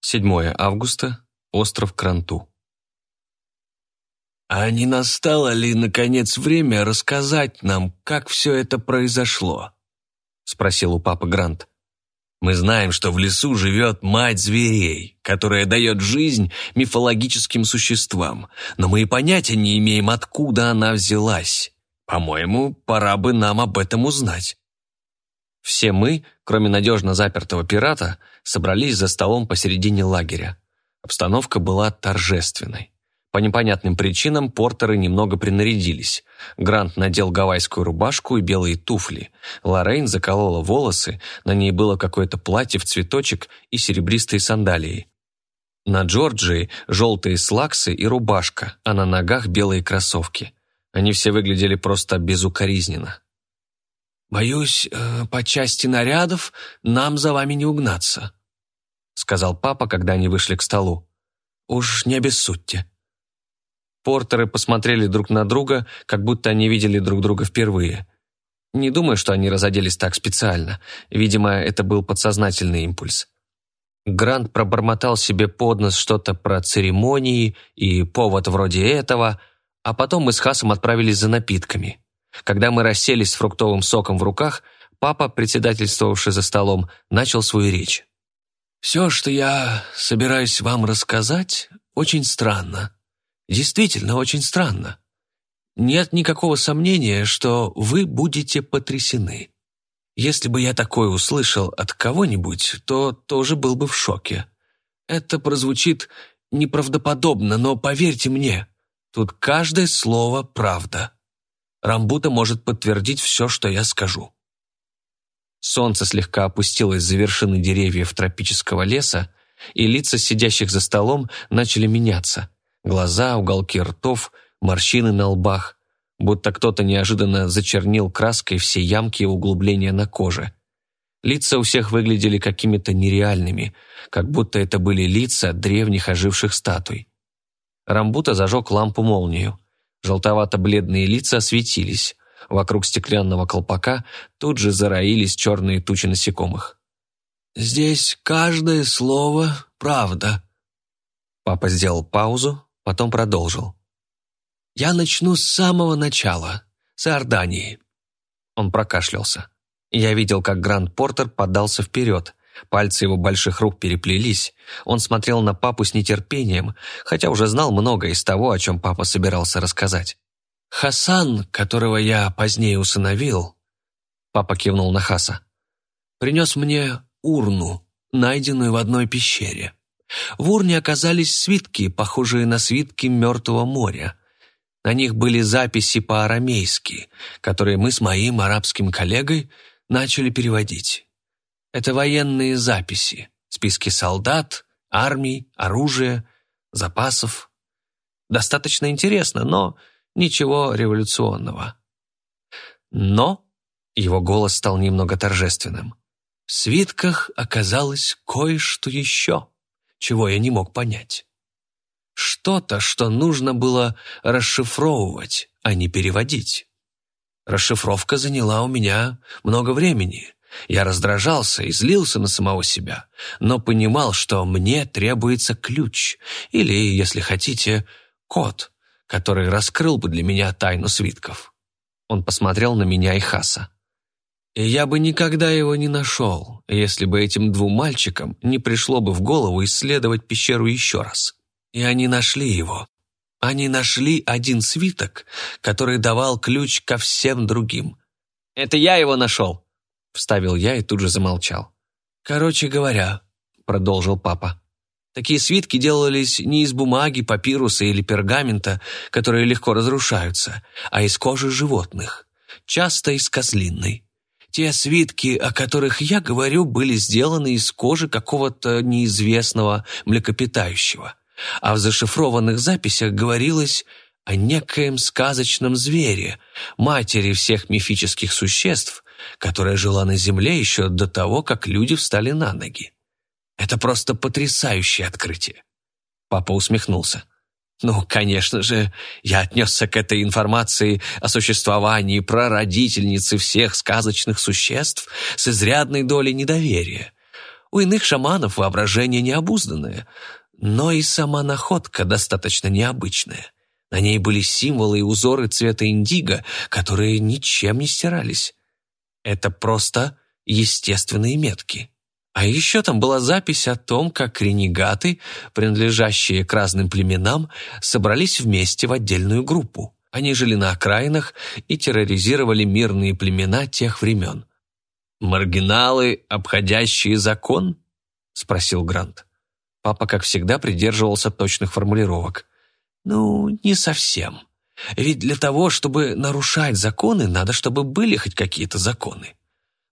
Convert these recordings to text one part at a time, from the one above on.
7 августа. Остров Кранту. «А не настало ли, наконец, время рассказать нам, как все это произошло?» — спросил у папы Грант. «Мы знаем, что в лесу живет мать зверей, которая дает жизнь мифологическим существам, но мы и понятия не имеем, откуда она взялась. По-моему, пора бы нам об этом узнать». Все мы, кроме надежно запертого пирата, собрались за столом посередине лагеря. Обстановка была торжественной. По непонятным причинам портеры немного принарядились. Грант надел гавайскую рубашку и белые туфли. Лоррейн заколола волосы, на ней было какое-то платье в цветочек и серебристые сандалии. На Джорджии желтые слаксы и рубашка, а на ногах белые кроссовки. Они все выглядели просто безукоризненно. «Боюсь, э, по части нарядов нам за вами не угнаться», сказал папа, когда они вышли к столу. «Уж не обессудьте». Портеры посмотрели друг на друга, как будто они видели друг друга впервые. Не думаю, что они разоделись так специально. Видимо, это был подсознательный импульс. Грант пробормотал себе под нос что-то про церемонии и повод вроде этого, а потом мы с Хасом отправились за напитками. Когда мы расселись с фруктовым соком в руках, папа, председательствовавший за столом, начал свою речь. «Все, что я собираюсь вам рассказать, очень странно. Действительно очень странно. Нет никакого сомнения, что вы будете потрясены. Если бы я такое услышал от кого-нибудь, то тоже был бы в шоке. Это прозвучит неправдоподобно, но поверьте мне, тут каждое слово правда. Рамбута может подтвердить все, что я скажу. Солнце слегка опустилось за вершины деревьев тропического леса, и лица сидящих за столом начали меняться. Глаза, уголки ртов, морщины на лбах, будто кто-то неожиданно зачернил краской все ямки и углубления на коже. Лица у всех выглядели какими-то нереальными, как будто это были лица древних оживших статуй. Рамбута зажег лампу-молнию. Желтовато-бледные лица осветились. Вокруг стеклянного колпака тут же зароились черные тучи насекомых. «Здесь каждое слово — правда». Папа сделал паузу, потом продолжил. «Я начну с самого начала, с Иордании». Он прокашлялся. Я видел, как Гранд Портер подался вперед. Пальцы его больших рук переплелись. Он смотрел на папу с нетерпением, хотя уже знал многое из того, о чем папа собирался рассказать. Хасан, которого я позднее усыновил, папа кивнул на Хаса, принес мне урну, найденную в одной пещере. В урне оказались свитки, похожие на свитки Мертвого моря. На них были записи по-арамейски, которые мы с моим арабским коллегой начали переводить. Это военные записи, списки солдат, армий, оружия, запасов. Достаточно интересно, но Ничего революционного. Но его голос стал немного торжественным. В свитках оказалось кое-что еще, чего я не мог понять. Что-то, что нужно было расшифровывать, а не переводить. Расшифровка заняла у меня много времени. Я раздражался и злился на самого себя, но понимал, что мне требуется ключ, или, если хотите, код, который раскрыл бы для меня тайну свитков. Он посмотрел на меня и Хаса. И я бы никогда его не нашел, если бы этим двум мальчикам не пришло бы в голову исследовать пещеру еще раз. И они нашли его. Они нашли один свиток, который давал ключ ко всем другим. «Это я его нашел», — вставил я и тут же замолчал. «Короче говоря», — продолжил папа, Такие свитки делались не из бумаги, папируса или пергамента, которые легко разрушаются, а из кожи животных, часто из козлиной. Те свитки, о которых я говорю, были сделаны из кожи какого-то неизвестного млекопитающего, а в зашифрованных записях говорилось о некоем сказочном звере, матери всех мифических существ, которая жила на земле еще до того, как люди встали на ноги. Это просто потрясающее открытие. Папа усмехнулся. Ну, конечно же, я отнесся к этой информации о существовании прародительницы всех сказочных существ с изрядной долей недоверия. У иных шаманов воображение необузданное, но и сама находка достаточно необычная. На ней были символы и узоры цвета индиго, которые ничем не стирались. Это просто естественные метки. А еще там была запись о том, как ренегаты, принадлежащие к разным племенам, собрались вместе в отдельную группу. Они жили на окраинах и терроризировали мирные племена тех времен. «Маргиналы, обходящие закон?» – спросил Грант. Папа, как всегда, придерживался точных формулировок. «Ну, не совсем. Ведь для того, чтобы нарушать законы, надо, чтобы были хоть какие-то законы.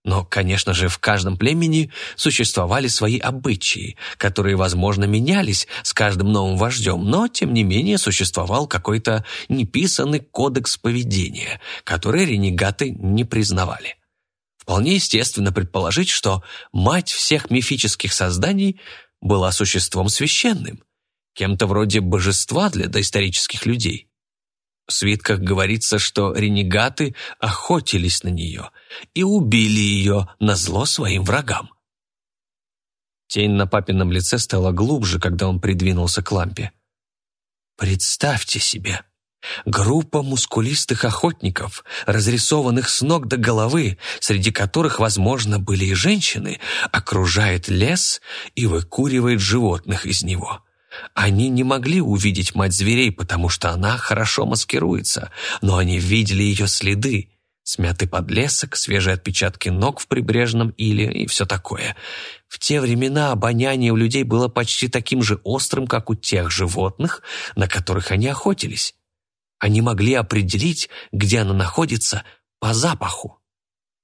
Но, конечно же, в каждом племени существовали свои обычаи, которые, возможно, менялись с каждым новым вождем, но, тем не менее, существовал какой-то неписанный кодекс поведения, который ренегаты не признавали. Вполне естественно предположить, что мать всех мифических созданий была существом священным, кем-то вроде божества для доисторических людей. В свитках говорится, что ренегаты охотились на нее и убили ее на зло своим врагам. Тень на папином лице стала глубже, когда он придвинулся к лампе. «Представьте себе, группа мускулистых охотников, разрисованных с ног до головы, среди которых, возможно, были и женщины, окружает лес и выкуривает животных из него». Они не могли увидеть мать зверей, потому что она хорошо маскируется, но они видели ее следы, смятый подлесок, свежие отпечатки ног в прибрежном иле и все такое. В те времена обоняние у людей было почти таким же острым, как у тех животных, на которых они охотились. Они могли определить, где она находится, по запаху.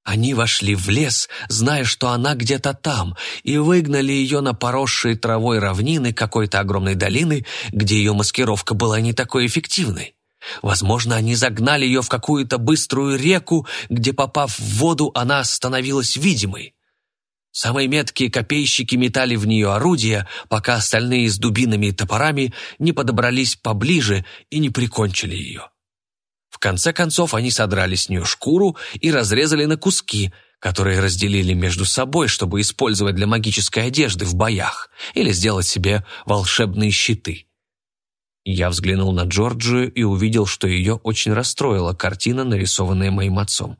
Они вошли в лес, зная, что она где-то там, и выгнали ее на поросшие травой равнины какой-то огромной долины, где ее маскировка была не такой эффективной. Возможно, они загнали ее в какую-то быструю реку, где, попав в воду, она становилась видимой. Самые меткие копейщики метали в нее орудия, пока остальные с дубинами и топорами не подобрались поближе и не прикончили ее. В конце концов они содрали с нее шкуру и разрезали на куски, которые разделили между собой, чтобы использовать для магической одежды в боях или сделать себе волшебные щиты. Я взглянул на Джорджию и увидел, что ее очень расстроила картина, нарисованная моим отцом.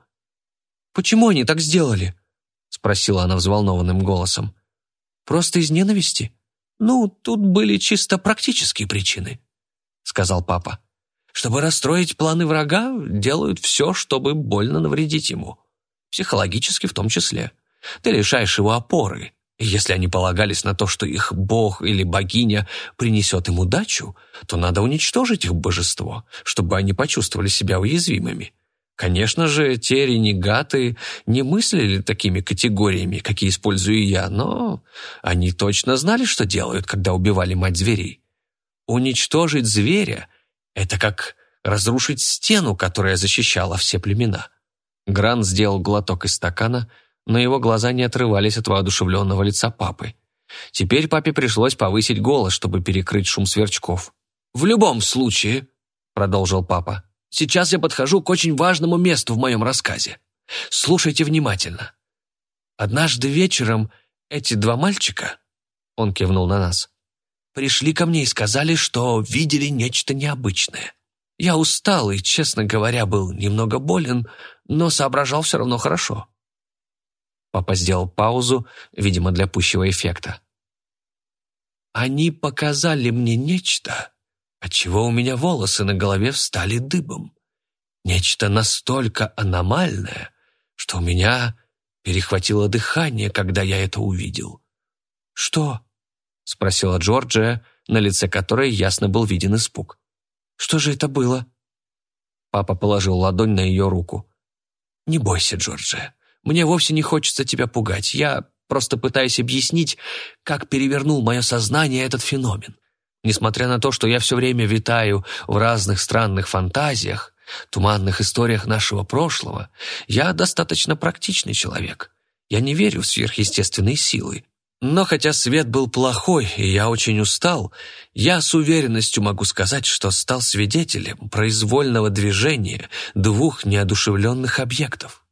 «Почему они так сделали?» — спросила она взволнованным голосом. «Просто из ненависти?» «Ну, тут были чисто практические причины», — сказал папа. Чтобы расстроить планы врага, делают все, чтобы больно навредить ему. Психологически в том числе. Ты лишаешь его опоры. Если они полагались на то, что их бог или богиня принесет им удачу, то надо уничтожить их божество, чтобы они почувствовали себя уязвимыми. Конечно же, те ренегаты не мыслили такими категориями, какие использую я, но они точно знали, что делают, когда убивали мать зверей. Уничтожить зверя это как разрушить стену, которая защищала все племена. Гран сделал глоток из стакана, но его глаза не отрывались от воодушевленного лица папы. Теперь папе пришлось повысить голос, чтобы перекрыть шум сверчков. «В любом случае», — продолжил папа, — «сейчас я подхожу к очень важному месту в моем рассказе. Слушайте внимательно. Однажды вечером эти два мальчика, — он кивнул на нас, пришли ко мне и сказали, что видели нечто необычное. Я устал и, честно говоря, был немного болен, но соображал все равно хорошо. Папа сделал паузу, видимо, для пущего эффекта. Они показали мне нечто, отчего у меня волосы на голове встали дыбом. Нечто настолько аномальное, что у меня перехватило дыхание, когда я это увидел. «Что?» — спросила Джорджия, на лице которой ясно был виден испуг. «Что же это было?» Папа положил ладонь на ее руку. «Не бойся, Джорджия. Мне вовсе не хочется тебя пугать. Я просто пытаюсь объяснить, как перевернул мое сознание этот феномен. Несмотря на то, что я все время витаю в разных странных фантазиях, туманных историях нашего прошлого, я достаточно практичный человек. Я не верю в сверхъестественные силы. Но хотя свет был плохой, и я очень устал, я с уверенностью могу сказать, что стал свидетелем произвольного движения двух неодушевленных объектов.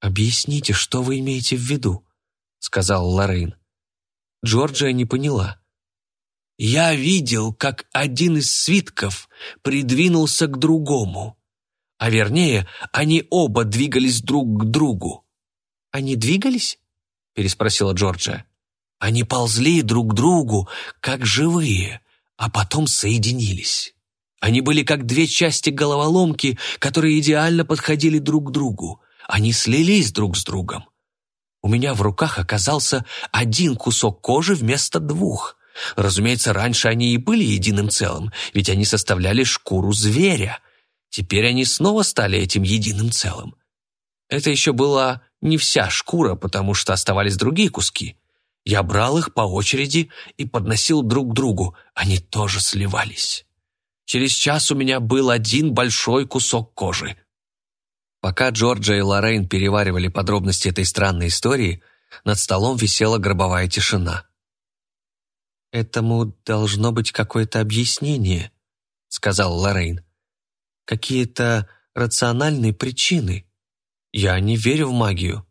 «Объясните, что вы имеете в виду?» — сказал Лоррейн. Джорджия не поняла. «Я видел, как один из свитков придвинулся к другому. А вернее, они оба двигались друг к другу». «Они двигались?» — переспросила Джорджия. «Они ползли друг к другу, как живые, а потом соединились». Они были как две части головоломки, которые идеально подходили друг к другу. Они слились друг с другом. У меня в руках оказался один кусок кожи вместо двух. Разумеется, раньше они и были единым целым, ведь они составляли шкуру зверя. Теперь они снова стали этим единым целым. Это еще была не вся шкура, потому что оставались другие куски. Я брал их по очереди и подносил друг к другу. Они тоже сливались. Через час у меня был один большой кусок кожи. Пока Джорджа и Лоррейн переваривали подробности этой странной истории, над столом висела гробовая тишина. «Этому должно быть какое-то объяснение», — сказал Лоррейн. «Какие-то рациональные причины. Я не верю в магию».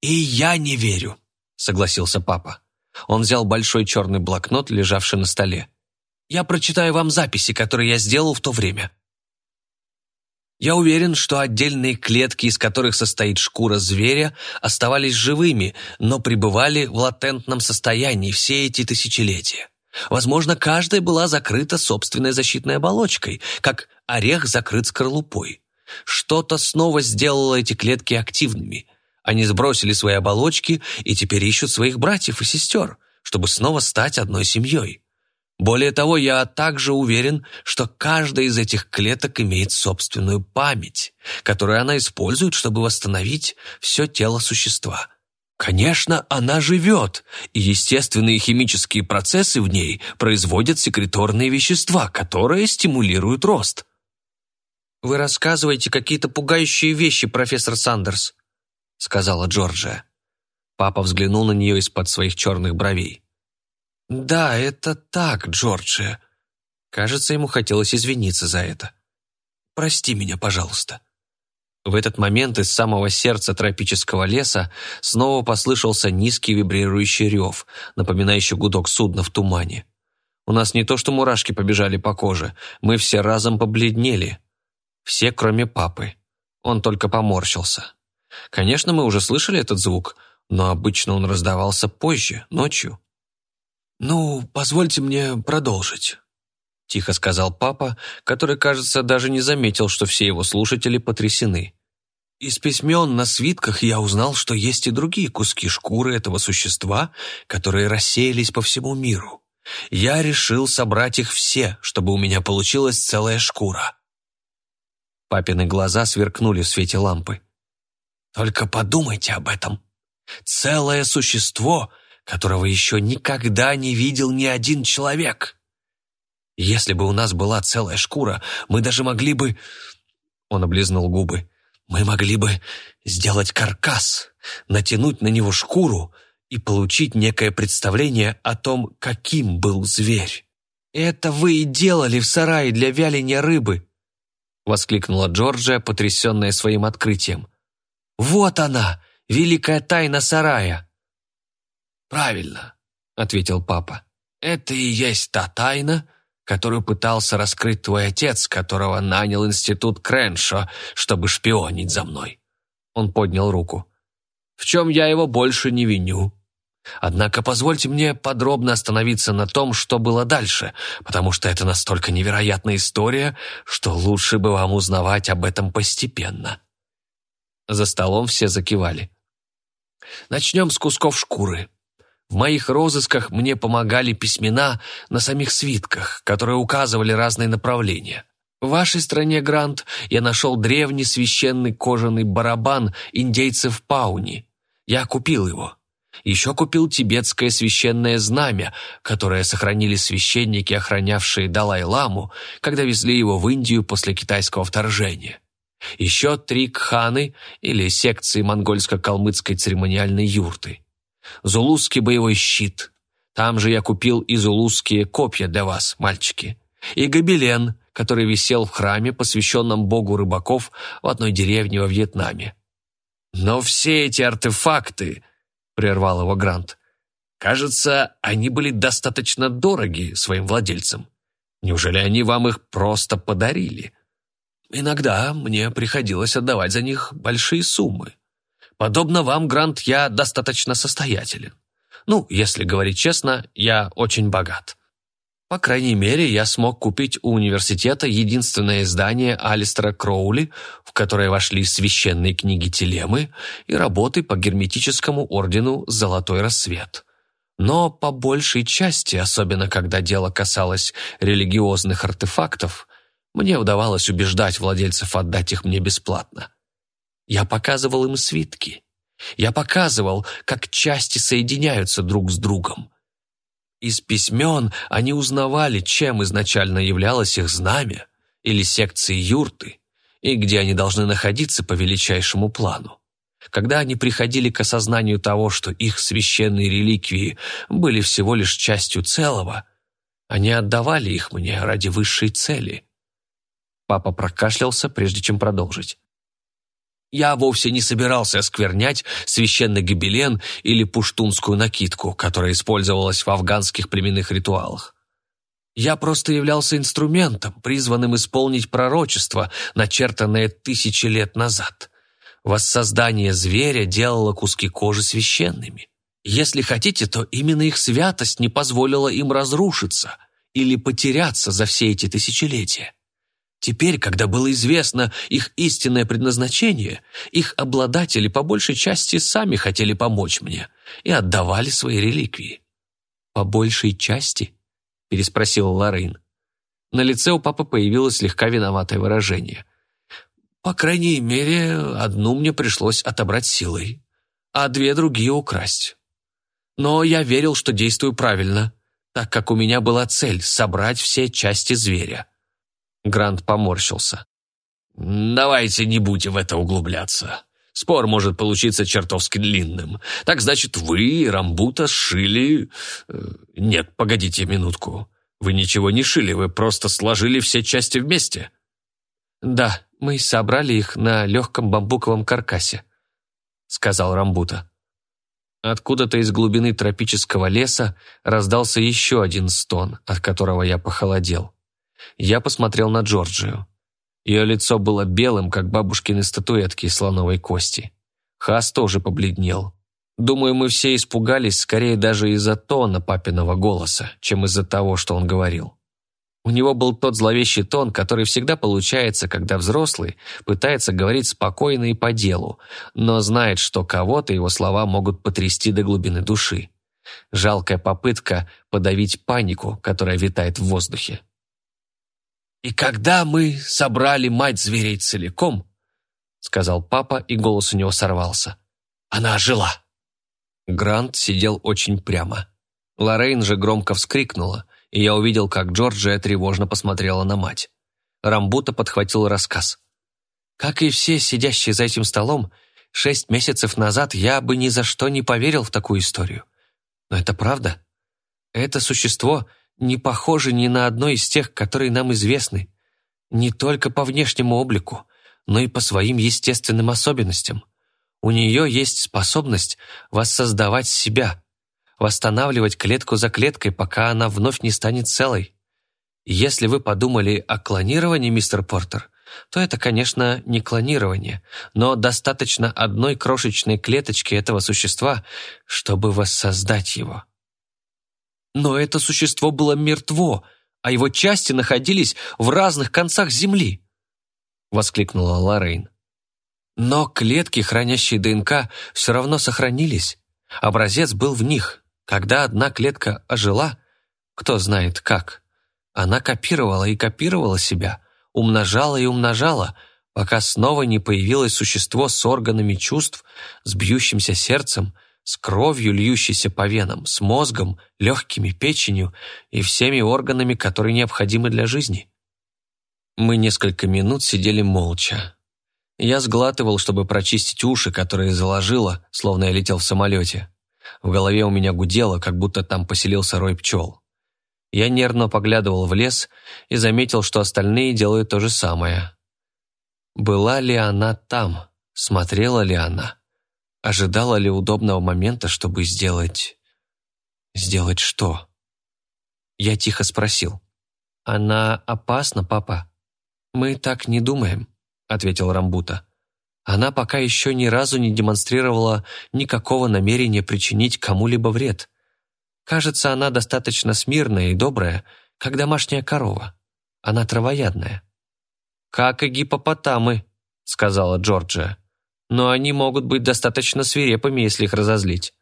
«И я не верю», — согласился папа. Он взял большой черный блокнот, лежавший на столе. Я прочитаю вам записи, которые я сделал в то время. Я уверен, что отдельные клетки, из которых состоит шкура зверя, оставались живыми, но пребывали в латентном состоянии все эти тысячелетия. Возможно, каждая была закрыта собственной защитной оболочкой, как орех закрыт скорлупой. Что-то снова сделало эти клетки активными. Они сбросили свои оболочки и теперь ищут своих братьев и сестер, чтобы снова стать одной семьей. Более того, я также уверен, что каждая из этих клеток имеет собственную память, которую она использует, чтобы восстановить все тело существа. Конечно, она живет, и естественные химические процессы в ней производят секреторные вещества, которые стимулируют рост. «Вы рассказываете какие-то пугающие вещи, профессор Сандерс», сказала Джорджия. Папа взглянул на нее из-под своих черных бровей. «Да, это так, Джорджия». Кажется, ему хотелось извиниться за это. «Прости меня, пожалуйста». В этот момент из самого сердца тропического леса снова послышался низкий вибрирующий рев, напоминающий гудок судна в тумане. У нас не то что мурашки побежали по коже, мы все разом побледнели. Все, кроме папы. Он только поморщился. Конечно, мы уже слышали этот звук, но обычно он раздавался позже, ночью. «Ну, позвольте мне продолжить», — тихо сказал папа, который, кажется, даже не заметил, что все его слушатели потрясены. «Из письмен на свитках я узнал, что есть и другие куски шкуры этого существа, которые рассеялись по всему миру. Я решил собрать их все, чтобы у меня получилась целая шкура». Папины глаза сверкнули в свете лампы. «Только подумайте об этом. Целое существо — которого еще никогда не видел ни один человек. Если бы у нас была целая шкура, мы даже могли бы...» Он облизнул губы. «Мы могли бы сделать каркас, натянуть на него шкуру и получить некое представление о том, каким был зверь». «Это вы и делали в сарае для вяления рыбы!» воскликнула Джорджия, потрясенная своим открытием. «Вот она, великая тайна сарая!» «Правильно», — ответил папа. «Это и есть та тайна, которую пытался раскрыть твой отец, которого нанял институт Креншо, чтобы шпионить за мной». Он поднял руку. «В чем я его больше не виню. Однако позвольте мне подробно остановиться на том, что было дальше, потому что это настолько невероятная история, что лучше бы вам узнавать об этом постепенно». За столом все закивали. «Начнем с кусков шкуры», в моих розысках мне помогали письмена на самих свитках, которые указывали разные направления. В вашей стране, Грант, я нашел древний священный кожаный барабан индейцев Пауни. Я купил его. Еще купил тибетское священное знамя, которое сохранили священники, охранявшие Далай-ламу, когда везли его в Индию после китайского вторжения. Еще три кханы, или секции монгольско-калмыцкой церемониальной юрты. Зулузский боевой щит. Там же я купил и зулузские копья для вас, мальчики. И гобелен, который висел в храме, посвященном богу рыбаков в одной деревне во Вьетнаме. Но все эти артефакты, прервал его Грант, Кажется, они были достаточно дороги своим владельцам. Неужели они вам их просто подарили? Иногда мне приходилось отдавать за них большие суммы. Подобно вам, Грант, я достаточно состоятелен. Ну, если говорить честно, я очень богат. По крайней мере, я смог купить у университета единственное издание Алистера Кроули, в которое вошли священные книги Телемы и работы по герметическому ордену «Золотой рассвет». Но по большей части, особенно когда дело касалось религиозных артефактов, мне удавалось убеждать владельцев отдать их мне бесплатно. Я показывал им свитки. Я показывал, как части соединяются друг с другом. Из письмен они узнавали, чем изначально являлось их знамя или секции юрты, и где они должны находиться по величайшему плану. Когда они приходили к осознанию того, что их священные реликвии были всего лишь частью целого, они отдавали их мне ради высшей цели. Папа прокашлялся, прежде чем продолжить. Я вовсе не собирался осквернять священный гобелен или пуштунскую накидку, которая использовалась в афганских племенных ритуалах. Я просто являлся инструментом, призванным исполнить пророчество, начертанное тысячи лет назад. Воссоздание зверя делало куски кожи священными. Если хотите, то именно их святость не позволила им разрушиться или потеряться за все эти тысячелетия. Теперь, когда было известно их истинное предназначение, их обладатели по большей части сами хотели помочь мне и отдавали свои реликвии. «По большей части?» – переспросил Лоррейн. На лице у папы появилось слегка виноватое выражение. «По крайней мере, одну мне пришлось отобрать силой, а две другие украсть. Но я верил, что действую правильно, так как у меня была цель – собрать все части зверя». Грант поморщился. «Давайте не будем в это углубляться. Спор может получиться чертовски длинным. Так значит, вы и Рамбута сшили... Э, нет, погодите минутку. Вы ничего не шили, вы просто сложили все части вместе?» «Да, мы собрали их на легком бамбуковом каркасе», — сказал Рамбута. Откуда-то из глубины тропического леса раздался еще один стон, от которого я похолодел. Я посмотрел на Джорджию. Ее лицо было белым, как бабушкины статуэтки из слоновой кости. Хас тоже побледнел. Думаю, мы все испугались скорее даже из-за тона папиного голоса, чем из-за того, что он говорил. У него был тот зловещий тон, который всегда получается, когда взрослый пытается говорить спокойно и по делу, но знает, что кого-то его слова могут потрясти до глубины души. Жалкая попытка подавить панику, которая витает в воздухе. «И когда мы собрали мать зверей целиком», — сказал папа, и голос у него сорвался, — «она жила». Грант сидел очень прямо. Лоррейн же громко вскрикнула, и я увидел, как Джорджия тревожно посмотрела на мать. Рамбута подхватил рассказ. «Как и все сидящие за этим столом, шесть месяцев назад я бы ни за что не поверил в такую историю. Но это правда. Это существо — не похожа ни на одно из тех, которые нам известны. Не только по внешнему облику, но и по своим естественным особенностям. У нее есть способность воссоздавать себя, восстанавливать клетку за клеткой, пока она вновь не станет целой. Если вы подумали о клонировании, мистер Портер, то это, конечно, не клонирование, но достаточно одной крошечной клеточки этого существа, чтобы воссоздать его. Но это существо было мертво, а его части находились в разных концах Земли!» — воскликнула Лоррейн. «Но клетки, хранящие ДНК, все равно сохранились. Образец был в них. Когда одна клетка ожила, кто знает как, она копировала и копировала себя, умножала и умножала, пока снова не появилось существо с органами чувств, с бьющимся сердцем, с кровью, льющейся по венам, с мозгом, легкими, печенью и всеми органами, которые необходимы для жизни. Мы несколько минут сидели молча. Я сглатывал, чтобы прочистить уши, которые заложило, словно я летел в самолете. В голове у меня гудело, как будто там поселился рой пчел. Я нервно поглядывал в лес и заметил, что остальные делают то же самое. Была ли она там? Смотрела ли она? Ожидала ли удобного момента, чтобы сделать «Сделать что?» Я тихо спросил. «Она опасна, папа?» «Мы так не думаем», — ответил Рамбута. «Она пока еще ни разу не демонстрировала никакого намерения причинить кому-либо вред. Кажется, она достаточно смирная и добрая, как домашняя корова. Она травоядная». «Как и гипопотамы», — сказала Джорджия. «Но они могут быть достаточно свирепыми, если их разозлить».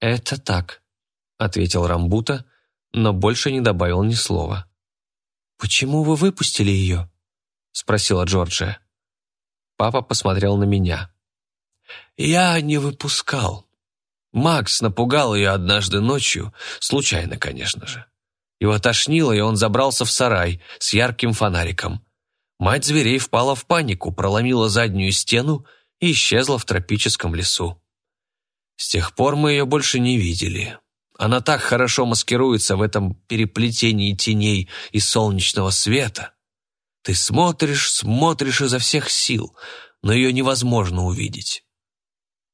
«Это так», — ответил Рамбута, но больше не добавил ни слова. «Почему вы выпустили ее?» — спросила Джорджия. Папа посмотрел на меня. «Я не выпускал. Макс напугал ее однажды ночью, случайно, конечно же. Его тошнило, и он забрался в сарай с ярким фонариком. Мать зверей впала в панику, проломила заднюю стену и исчезла в тропическом лесу. С тех пор мы ее больше не видели. Она так хорошо маскируется в этом переплетении теней и солнечного света. Ты смотришь, смотришь изо всех сил, но ее невозможно увидеть.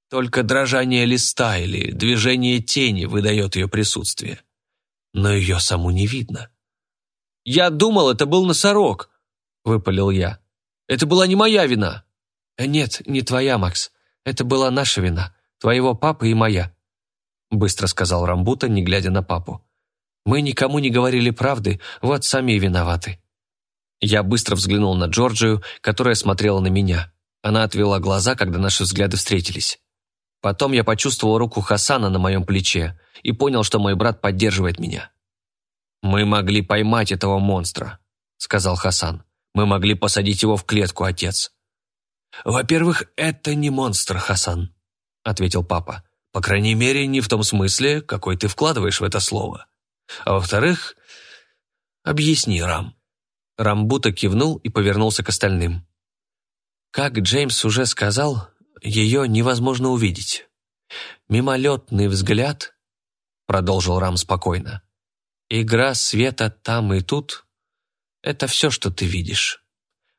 Только дрожание листа или движение тени выдает ее присутствие. Но ее саму не видно. «Я думал, это был носорог», — выпалил я. «Это была не моя вина». «Нет, не твоя, Макс. Это была наша вина, твоего папы и моя быстро сказал Рамбута, не глядя на папу. «Мы никому не говорили правды, вот сами и виноваты». Я быстро взглянул на Джорджию, которая смотрела на меня. Она отвела глаза, когда наши взгляды встретились. Потом я почувствовал руку Хасана на моем плече и понял, что мой брат поддерживает меня. «Мы могли поймать этого монстра», — сказал Хасан. «Мы могли посадить его в клетку, отец». «Во-первых, это не монстр, Хасан», — ответил папа. По крайней мере, не в том смысле, какой ты вкладываешь в это слово. А во-вторых, объясни, Рам». Рамбута кивнул и повернулся к остальным. Как Джеймс уже сказал, ее невозможно увидеть. «Мимолетный взгляд», — продолжил Рам спокойно, «игра света там и тут — это все, что ты видишь.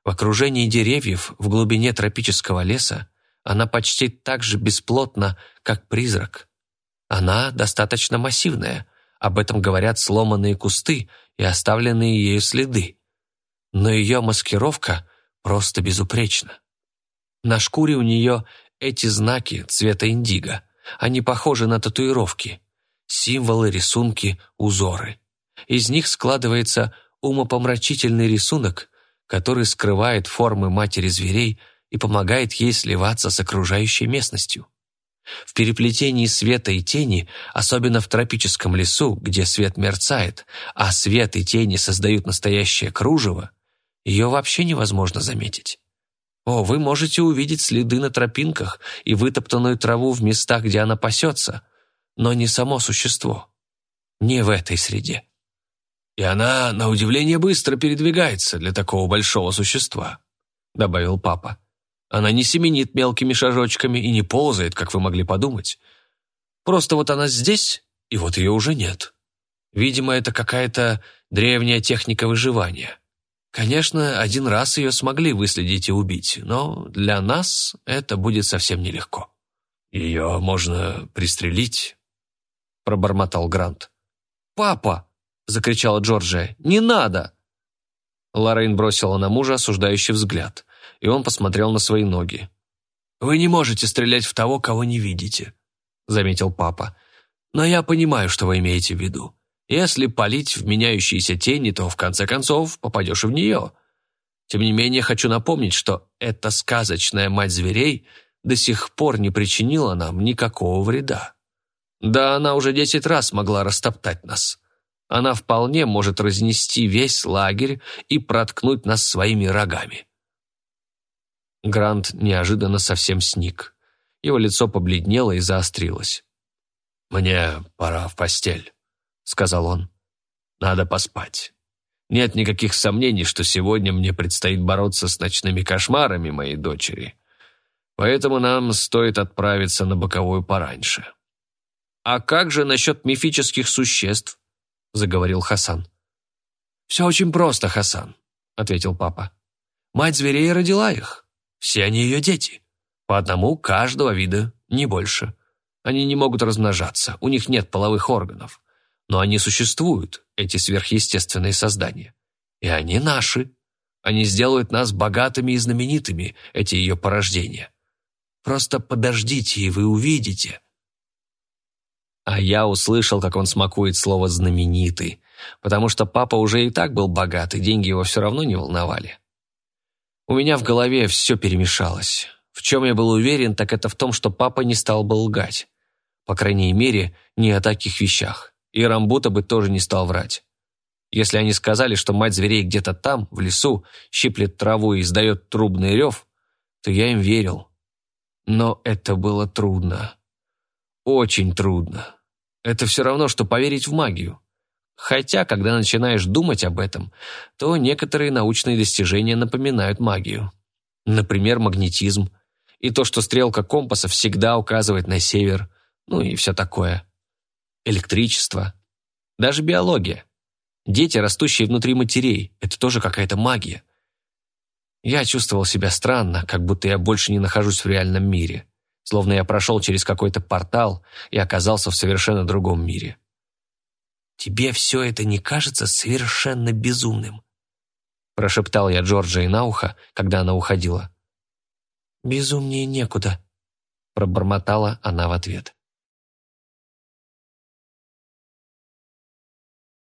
В окружении деревьев, в глубине тропического леса, она почти так же бесплотна, как призрак. Она достаточно массивная, об этом говорят сломанные кусты и оставленные ею следы. Но ее маскировка просто безупречна. На шкуре у нее эти знаки цвета индиго. Они похожи на татуировки. Символы, рисунки, узоры. Из них складывается умопомрачительный рисунок, который скрывает формы матери зверей и помогает ей сливаться с окружающей местностью. В переплетении света и тени, особенно в тропическом лесу, где свет мерцает, а свет и тени создают настоящее кружево, ее вообще невозможно заметить. О, вы можете увидеть следы на тропинках и вытоптанную траву в местах, где она пасется, но не само существо. Не в этой среде. «И она, на удивление, быстро передвигается для такого большого существа», — добавил папа. Она не семенит мелкими шажочками и не ползает, как вы могли подумать. Просто вот она здесь, и вот ее уже нет. Видимо, это какая-то древняя техника выживания. Конечно, один раз ее смогли выследить и убить, но для нас это будет совсем нелегко. «Ее можно пристрелить?» – пробормотал Грант. «Папа!» – закричала Джорджия. «Не надо!» Лоррейн бросила на мужа осуждающий взгляд и он посмотрел на свои ноги. «Вы не можете стрелять в того, кого не видите», — заметил папа. «Но я понимаю, что вы имеете в виду. Если палить в меняющиеся тени, то в конце концов попадешь в нее. Тем не менее, хочу напомнить, что эта сказочная мать зверей до сих пор не причинила нам никакого вреда. Да она уже десять раз могла растоптать нас. Она вполне может разнести весь лагерь и проткнуть нас своими рогами. Грант неожиданно совсем сник. Его лицо побледнело и заострилось. «Мне пора в постель», — сказал он. «Надо поспать. Нет никаких сомнений, что сегодня мне предстоит бороться с ночными кошмарами моей дочери. Поэтому нам стоит отправиться на боковую пораньше». «А как же насчет мифических существ?» — заговорил Хасан. «Все очень просто, Хасан», — ответил папа. «Мать зверей родила их. Все они ее дети. По одному каждого вида, не больше. Они не могут размножаться, у них нет половых органов. Но они существуют, эти сверхъестественные создания. И они наши. Они сделают нас богатыми и знаменитыми, эти ее порождения. Просто подождите, и вы увидите. А я услышал, как он смакует слово «знаменитый», потому что папа уже и так был богат, и деньги его все равно не волновали. У меня в голове все перемешалось. В чем я был уверен, так это в том, что папа не стал бы лгать. По крайней мере, не о таких вещах. И Рамбута бы тоже не стал врать. Если они сказали, что мать зверей где-то там, в лесу, щиплет траву и издает трубный рев, то я им верил. Но это было трудно. Очень трудно. Это все равно, что поверить в магию. Хотя, когда начинаешь думать об этом, то некоторые научные достижения напоминают магию. Например, магнетизм. И то, что стрелка компаса всегда указывает на север. Ну и все такое. Электричество. Даже биология. Дети, растущие внутри матерей, это тоже какая-то магия. Я чувствовал себя странно, как будто я больше не нахожусь в реальном мире словно я прошел через какой-то портал и оказался в совершенно другом мире. «Тебе все это не кажется совершенно безумным?» прошептал я Джорджии на ухо, когда она уходила. «Безумнее некуда», пробормотала она в ответ.